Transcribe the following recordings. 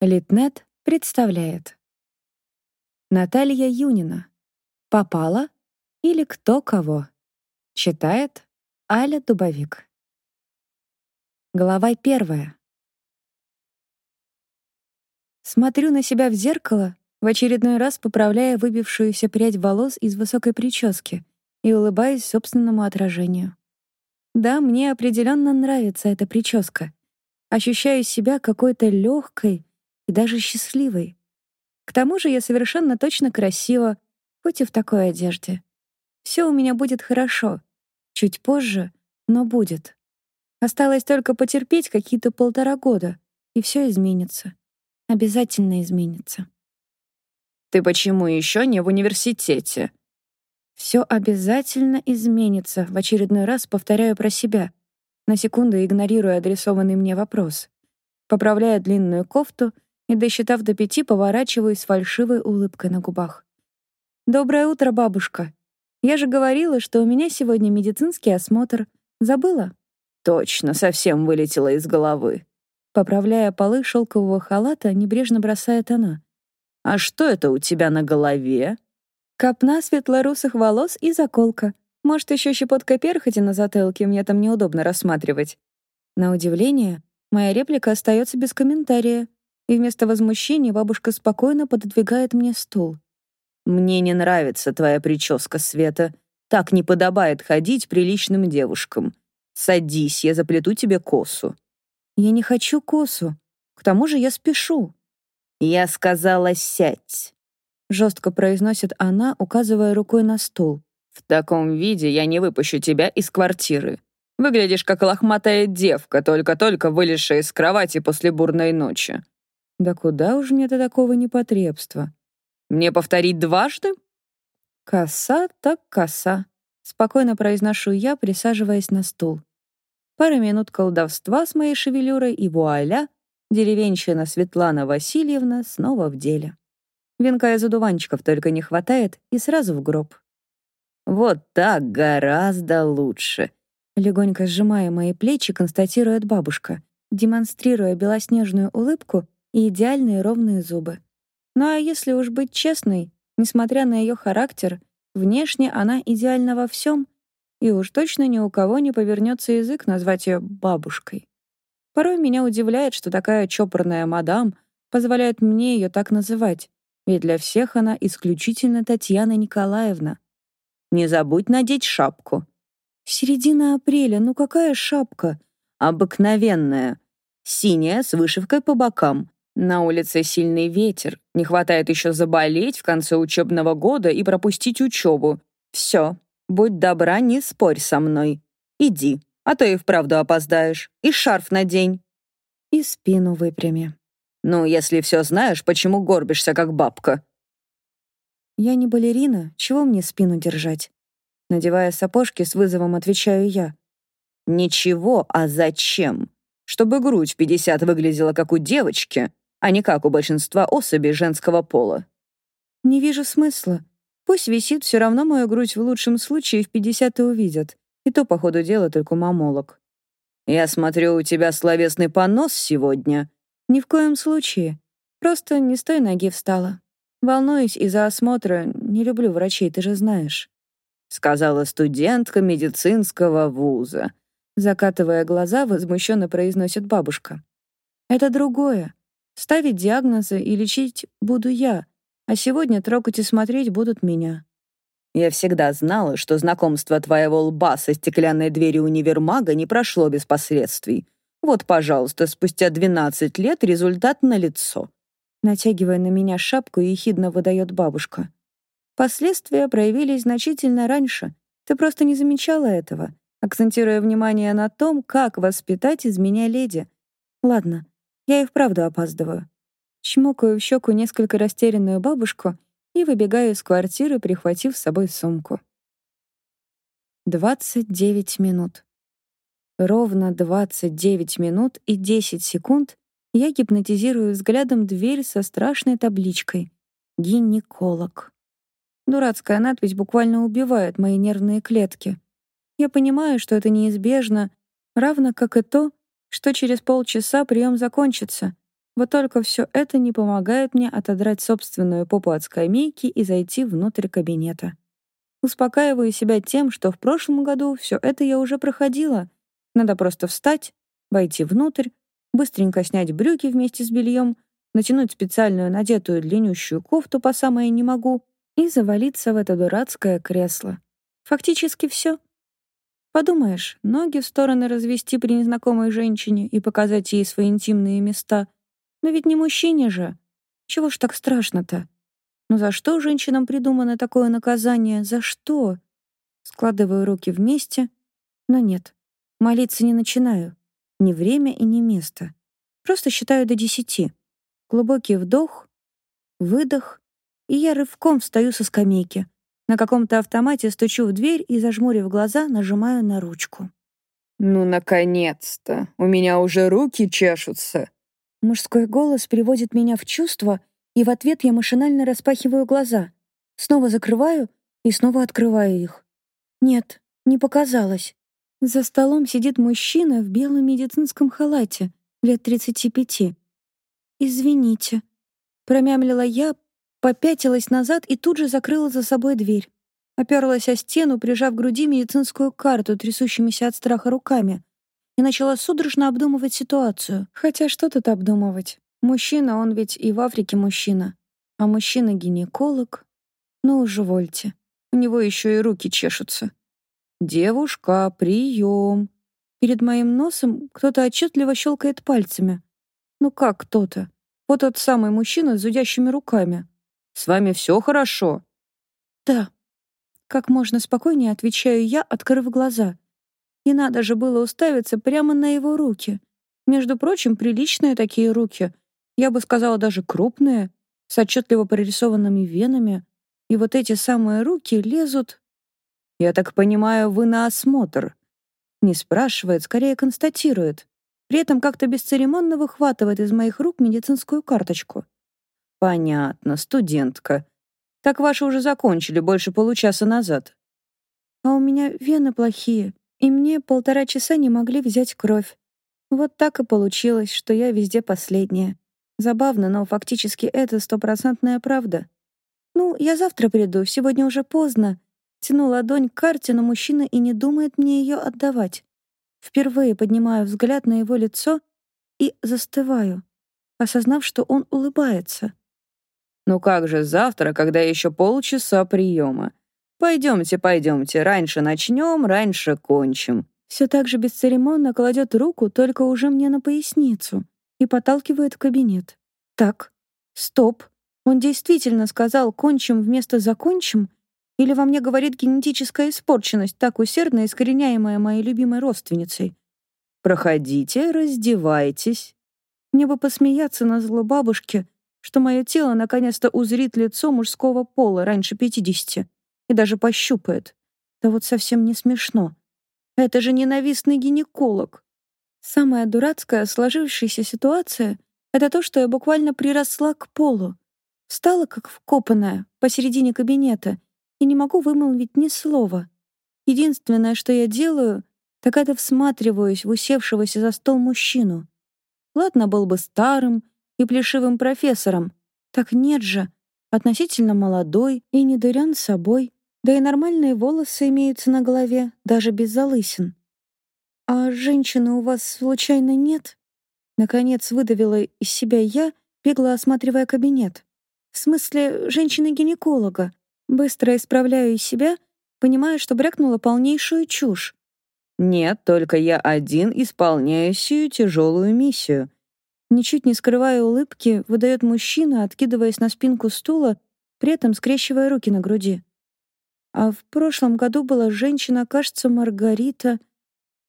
Литнет представляет. Наталья Юнина. Попала или кто кого? Читает Аля Дубовик. Глава первая. Смотрю на себя в зеркало, в очередной раз поправляя выбившуюся прядь волос из высокой прически и улыбаюсь собственному отражению. Да, мне определенно нравится эта прическа. Ощущаю себя какой-то легкой, и даже счастливой. К тому же я совершенно точно красива, хоть и в такой одежде. Все у меня будет хорошо. Чуть позже, но будет. Осталось только потерпеть какие-то полтора года, и все изменится. Обязательно изменится. «Ты почему еще не в университете?» Все обязательно изменится, в очередной раз повторяю про себя, на секунду игнорируя адресованный мне вопрос. Поправляю длинную кофту — и, досчитав до пяти, поворачиваюсь с фальшивой улыбкой на губах. «Доброе утро, бабушка. Я же говорила, что у меня сегодня медицинский осмотр. Забыла?» «Точно, совсем вылетела из головы». Поправляя полы шелкового халата, небрежно бросает она. «А что это у тебя на голове?» Копна светлорусых волос и заколка. Может, еще щепотка перхоти на затылке, мне там неудобно рассматривать. На удивление, моя реплика остается без комментария и вместо возмущения бабушка спокойно пододвигает мне стул. «Мне не нравится твоя прическа, Света. Так не подобает ходить приличным девушкам. Садись, я заплету тебе косу». «Я не хочу косу. К тому же я спешу». «Я сказала, сядь», — жестко произносит она, указывая рукой на стул. «В таком виде я не выпущу тебя из квартиры. Выглядишь как лохматая девка, только-только вылезшая из кровати после бурной ночи. Да куда уж мне до такого непотребства? Мне повторить дважды? Коса так коса. Спокойно произношу я, присаживаясь на стул. Пара минут колдовства с моей шевелюрой, и вуаля, деревенщина Светлана Васильевна снова в деле. Венка из одуванчиков только не хватает, и сразу в гроб. «Вот так гораздо лучше», — легонько сжимая мои плечи, констатирует бабушка, демонстрируя белоснежную улыбку и идеальные ровные зубы. Ну а если уж быть честной, несмотря на ее характер, внешне она идеальна во всем, и уж точно ни у кого не повернется язык назвать ее бабушкой. Порой меня удивляет, что такая чопорная мадам позволяет мне ее так называть, ведь для всех она исключительно Татьяна Николаевна. Не забудь надеть шапку. Середина апреля, ну какая шапка? Обыкновенная. Синяя, с вышивкой по бокам. На улице сильный ветер. Не хватает еще заболеть в конце учебного года и пропустить учебу. Все, будь добра, не спорь со мной. Иди, а то и вправду опоздаешь. И шарф надень. И спину выпрями. Ну, если все знаешь, почему горбишься, как бабка? Я не балерина, чего мне спину держать? Надевая сапожки, с вызовом отвечаю я. Ничего, а зачем? Чтобы грудь в 50 выглядела как у девочки, а не как у большинства особей женского пола. Не вижу смысла. Пусть висит, все равно мою грудь в лучшем случае в 50 и увидят. И то, по ходу дела, только мамолог. Я смотрю, у тебя словесный понос сегодня. Ни в коем случае. Просто не с той ноги встала. Волнуюсь из-за осмотра, не люблю врачей, ты же знаешь. Сказала студентка медицинского вуза. Закатывая глаза, возмущенно произносит бабушка. Это другое. Ставить диагнозы и лечить буду я, а сегодня трогать и смотреть будут меня. Я всегда знала, что знакомство твоего лба со стеклянной дверью универмага не прошло без последствий. Вот, пожалуйста, спустя 12 лет результат налицо. Натягивая на меня шапку, ехидно выдает бабушка. Последствия проявились значительно раньше. Ты просто не замечала этого, акцентируя внимание на том, как воспитать из меня леди. Ладно, я и вправду опаздываю. Чмокаю в щеку несколько растерянную бабушку и выбегаю из квартиры, прихватив с собой сумку. 29 минут. Ровно 29 минут и 10 секунд я гипнотизирую взглядом дверь со страшной табличкой «Гинеколог». Дурацкая надпись буквально убивает мои нервные клетки. Я понимаю, что это неизбежно, равно как и то, что через полчаса прием закончится. Вот только все это не помогает мне отодрать собственную попу от скамейки и зайти внутрь кабинета. Успокаиваю себя тем, что в прошлом году все это я уже проходила. Надо просто встать, войти внутрь, быстренько снять брюки вместе с бельем, натянуть специальную надетую длиннющую кофту по самое не могу и завалиться в это дурацкое кресло. Фактически все. Подумаешь, ноги в стороны развести при незнакомой женщине и показать ей свои интимные места. Но ведь не мужчине же. Чего ж так страшно-то? Но «Ну за что женщинам придумано такое наказание? За что? Складываю руки вместе, но нет. Молиться не начинаю. Ни время и ни место. Просто считаю до десяти. Глубокий вдох, выдох, и я рывком встаю со скамейки. На каком-то автомате стучу в дверь и, зажмурив глаза, нажимаю на ручку. «Ну, наконец-то! У меня уже руки чешутся!» Мужской голос приводит меня в чувство, и в ответ я машинально распахиваю глаза. Снова закрываю и снова открываю их. Нет, не показалось. За столом сидит мужчина в белом медицинском халате, лет 35. «Извините», — промямлила я, попятилась назад и тут же закрыла за собой дверь. Оперлась о стену, прижав к груди медицинскую карту, трясущимися от страха руками, и начала судорожно обдумывать ситуацию. Хотя что тут обдумывать? Мужчина, он ведь и в Африке мужчина. А мужчина-гинеколог? Ну уже вольте. У него еще и руки чешутся. «Девушка, прием!» Перед моим носом кто-то отчетливо щелкает пальцами. Ну как кто-то? Вот тот самый мужчина с зудящими руками. «С вами все хорошо?» «Да». Как можно спокойнее отвечаю я, открыв глаза. И надо же было уставиться прямо на его руки. Между прочим, приличные такие руки — я бы сказала, даже крупные, с отчетливо прорисованными венами, и вот эти самые руки лезут... «Я так понимаю, вы на осмотр?» Не спрашивает, скорее констатирует. При этом как-то бесцеремонно выхватывает из моих рук медицинскую карточку. «Понятно, студентка. Так ваши уже закончили больше получаса назад». «А у меня вены плохие, и мне полтора часа не могли взять кровь. Вот так и получилось, что я везде последняя. Забавно, но фактически это стопроцентная правда. «Ну, я завтра приду, сегодня уже поздно». Тяну ладонь к карте, но мужчина и не думает мне ее отдавать. Впервые поднимаю взгляд на его лицо и застываю, осознав, что он улыбается. «Ну как же завтра, когда еще полчаса приема? Пойдемте, пойдемте, раньше начнем, раньше кончим». Все так же бесцеремонно кладет руку, только уже мне на поясницу и подталкивает в кабинет. Так, стоп. Он действительно сказал «кончим» вместо «закончим»? Или во мне говорит генетическая испорченность, так усердно искореняемая моей любимой родственницей? «Проходите, раздевайтесь». Мне бы посмеяться на зло бабушки, что мое тело наконец-то узрит лицо мужского пола раньше пятидесяти и даже пощупает. Да вот совсем не смешно. Это же ненавистный гинеколог. Самая дурацкая сложившаяся ситуация — это то, что я буквально приросла к полу. Встала как вкопанная посередине кабинета и не могу вымолвить ни слова. Единственное, что я делаю, так это всматриваюсь в усевшегося за стол мужчину. Ладно, был бы старым и плешивым профессором. Так нет же, относительно молодой и не дырен собой, да и нормальные волосы имеются на голове, даже без залысин. «А женщины у вас, случайно, нет?» Наконец выдавила из себя я, бегло осматривая кабинет. «В смысле, женщины-гинеколога. Быстро исправляю из себя, понимая, что брякнула полнейшую чушь. «Нет, только я один исполняю сию тяжелую миссию». Ничуть не скрывая улыбки, выдает мужчина, откидываясь на спинку стула, при этом скрещивая руки на груди. А в прошлом году была женщина, кажется, Маргарита.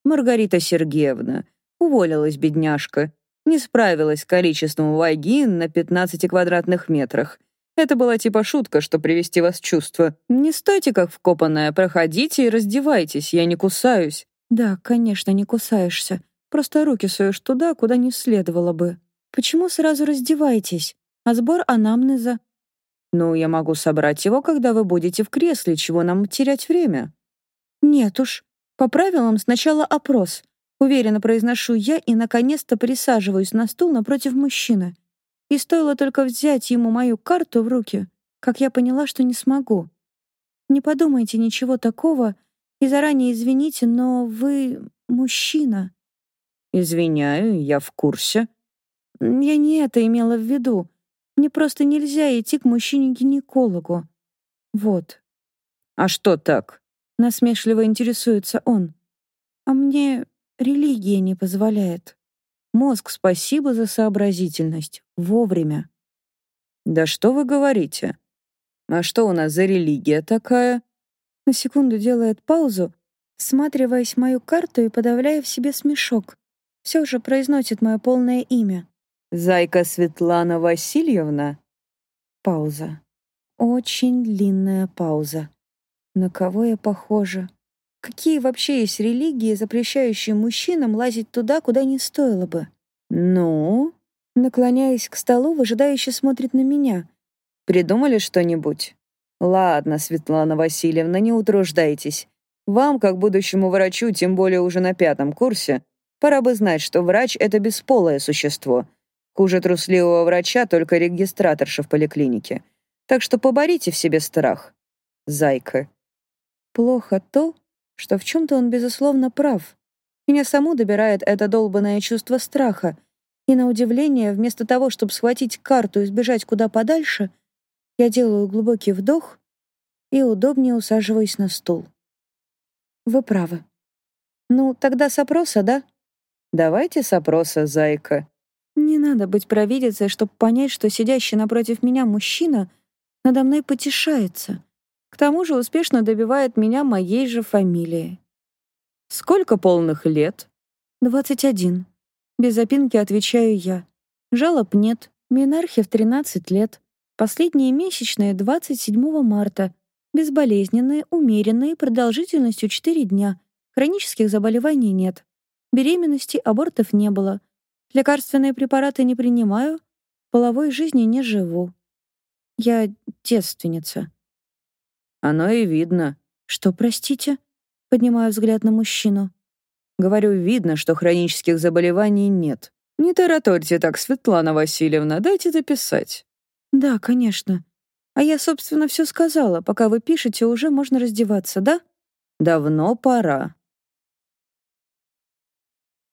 Маргарита Сергеевна. Уволилась бедняжка. Не справилась с количеством вагин на 15 квадратных метрах. Это была типа шутка, что привести вас в чувство. Не стойте как вкопанная, проходите и раздевайтесь, я не кусаюсь. Да, конечно, не кусаешься. Просто руки суешь туда, куда не следовало бы. Почему сразу раздеваетесь? А сбор анамнеза? Ну, я могу собрать его, когда вы будете в кресле, чего нам терять время? Нет уж, по правилам сначала опрос. Уверенно произношу я и, наконец-то, присаживаюсь на стул напротив мужчины. И стоило только взять ему мою карту в руки, как я поняла, что не смогу. Не подумайте ничего такого и заранее извините, но вы мужчина. Извиняю, я в курсе. Я не это имела в виду. Мне просто нельзя идти к мужчине-гинекологу. Вот. А что так? Насмешливо интересуется он. А мне религия не позволяет. Мозг, спасибо за сообразительность. Вовремя. Да что вы говорите? А что у нас за религия такая? На секунду делает паузу, всматриваясь в мою карту и подавляя в себе смешок. Все же произносит мое полное имя. Зайка Светлана Васильевна? Пауза. Очень длинная пауза. На кого я похожа? Какие вообще есть религии, запрещающие мужчинам лазить туда, куда не стоило бы? Ну, наклоняясь к столу, выжидающе смотрит на меня. Придумали что-нибудь? Ладно, Светлана Васильевна, не утруждайтесь. Вам, как будущему врачу, тем более уже на пятом курсе, пора бы знать, что врач — это бесполое существо. Хуже трусливого врача только регистраторша в поликлинике. Так что поборите в себе страх. Зайка. Плохо то, что в чем-то он, безусловно, прав. Меня саму добирает это долбанное чувство страха, и на удивление, вместо того, чтобы схватить карту и сбежать куда подальше, я делаю глубокий вдох и удобнее усаживаюсь на стул. Вы правы. Ну, тогда с опроса, да? Давайте с опроса, зайка. Не надо быть провидицей, чтобы понять, что сидящий напротив меня мужчина надо мной потешается. К тому же успешно добивает меня моей же фамилии. Сколько полных лет? Двадцать один. Без запинки отвечаю я. Жалоб нет. Минархе в тринадцать лет. Последние месячные 27 марта. Безболезненные, умеренные, продолжительностью 4 дня. Хронических заболеваний нет. Беременности, абортов не было. Лекарственные препараты не принимаю. Половой жизни не живу. Я девственница. Оно и видно. Что, простите? Поднимаю взгляд на мужчину. Говорю, видно, что хронических заболеваний нет. Не тараторьте так, Светлана Васильевна, дайте записать. Да, конечно. А я, собственно, все сказала. Пока вы пишете, уже можно раздеваться, да? Давно пора.